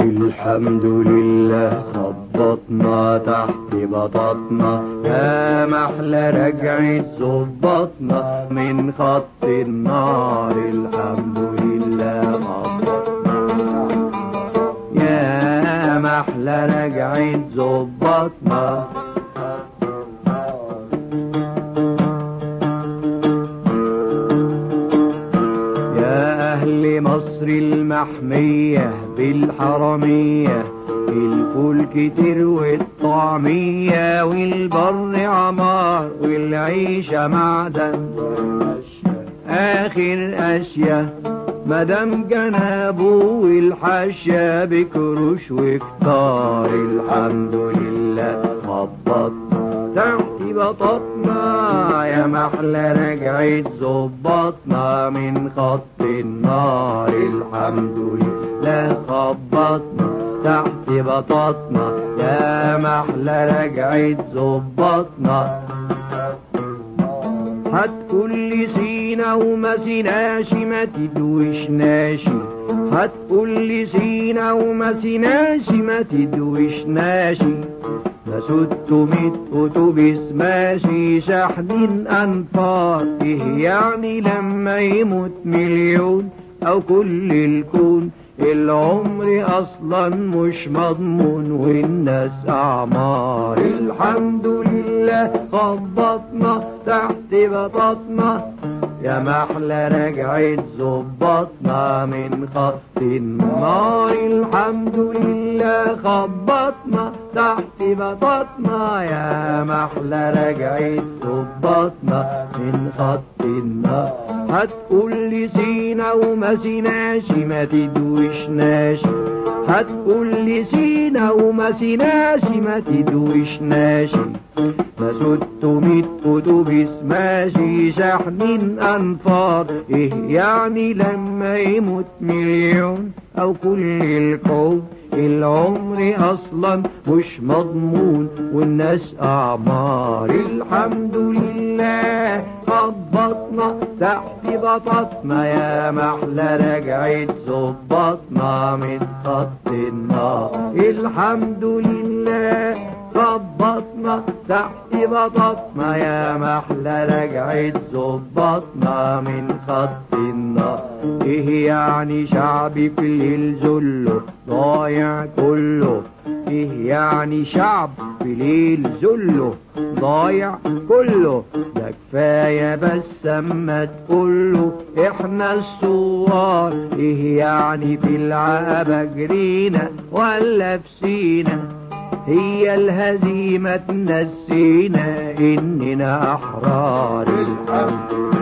الحمد لله خبطنا تحت بطاطنا يا محلى رجعت ظبطنا من خط النار الحمد لله خبطنا يا محلى رجعت ظبطنا يا أهل مصر المحمية بالحرمية. الفول كتير والطعمية والبر عمار والعيشة معدن. آخر أشياء مدام جنابه والحشا بكروش وكتار. الحمد لله خبط تحت بطاطنا يا محلى رجعت ظبطنا من خط النار. الحمد لله خبطنا تحت بطاطنا يا محلى رجعت ظبطنا كل سينا وما سيناش ما تدوشناش. هات كل سينا وما سيناش ما تدوشناش. ده ستمية أتوبيس ماشي شاحنين أنفار. إيه يعني لما يموت مليون أو كل الكون؟ العمر أصلا مش مضمون والناس أعمار. الحمد لله خبطنا تحت بطاطنا يا محلى رجعت ظبطنا من خط النار. الحمد لله خبطنا تحت بطاطنا يا محلى رجعت ظبطنا من خط النار. هتقول لي سينا وما سيناش ما تدوشناش هتقول لي سينا وما سيناش ما تدوشناش ما ستمية أتوبيس ماشي شاحنين أنفار. إيه يعني لما يموت مليون؟ أو كل الكون العمر أصلا مش مضمون والناس أعمار. الحمد لله خبطنا تحت بطاطنا يا محلى رجعت ظبطنا من خط النار. الحمد لله خبطنا تحت بطاطنا يا محلى رجعت ظبطنا من خط النار إيه يعني شعبي في الليل ذله؟ ضايع كله. إيه يعني شعب في ليل ذله؟ ضايع كله. ده كفاية بس اما تقوله إحنا الثوار إيه يعني في العقبة جرينا ولا في سينا؟ هي الهزيمة تنسينا إننا أحرار الحمد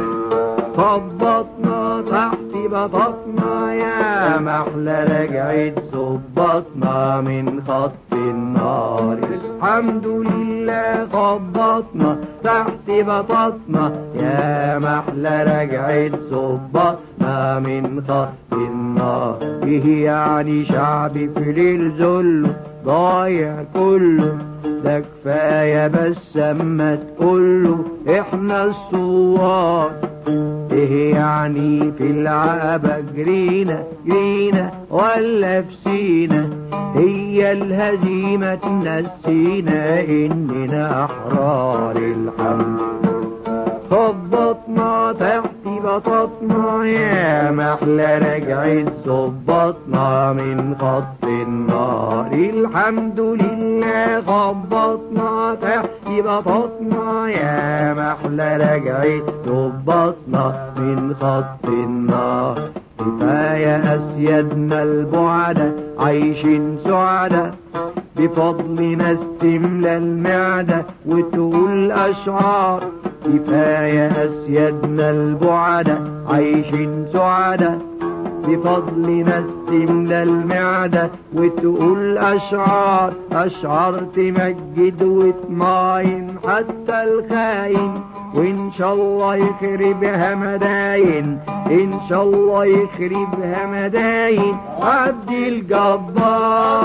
خبطنا تحت بطاطنا يا محلى رجعت ظبطنا من خط النار. الحمد لله خبطنا تحت بطاطنا يا محلى رجعت ظبطنا من خط النار. إيه يعني شعبي في ليل ذله ضايع كله ده كفاية بس اما تقوله إحنا الثوار إيه يعني في العقبة جرينا جرينا ولا في سينا هي الهزيمة تنسينا إننا أحرار الحمد. خبطنا تحت بطاطنا يا محلى رجعت ظبطنا من خط النار. الحمد لله خبطنا تحت بطاطنا يا محلى رجعت ظبطنا من خط النار. كفاية أسيادنا البعدة عايشين سعدة بفضلنا استملى المعدة وتقول أشعار كفاية أسيادنا البعدة عايشين سعدة بفضلنا استملى المعدة وتقول أشعار أشعار تمجد وتماين حتى الخاين. وإن شاء الله يخربها مداين إن شاء الله يخربها مداين عبد الجبار.